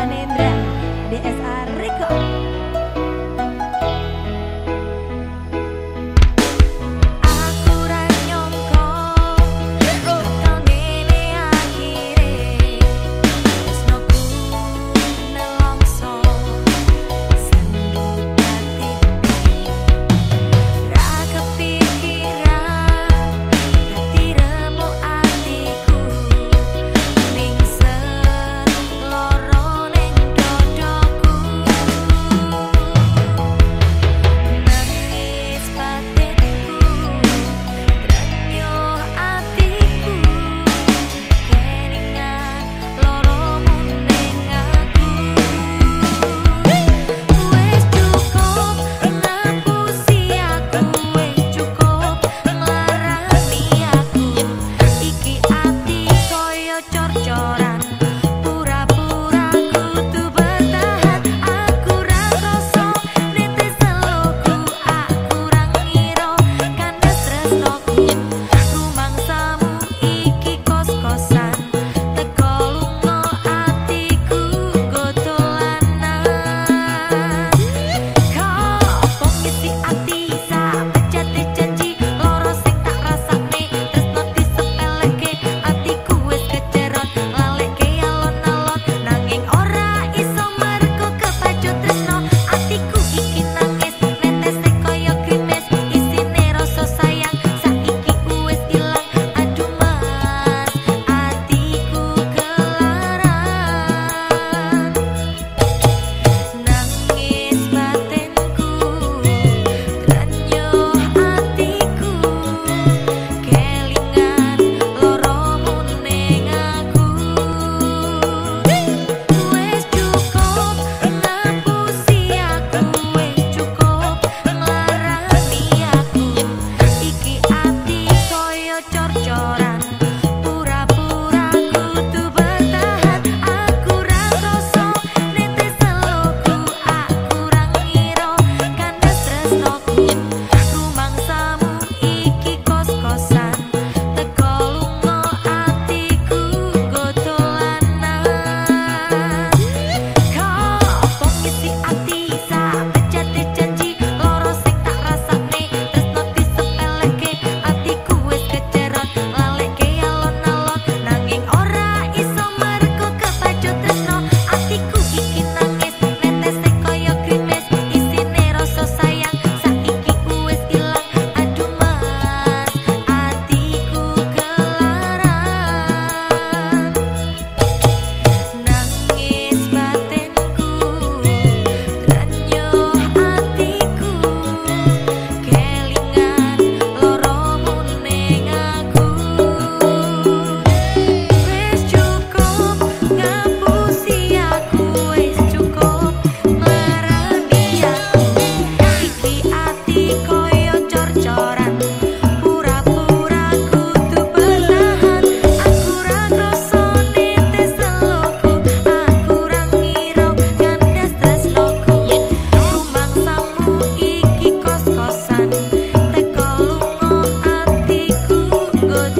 Sanendra good.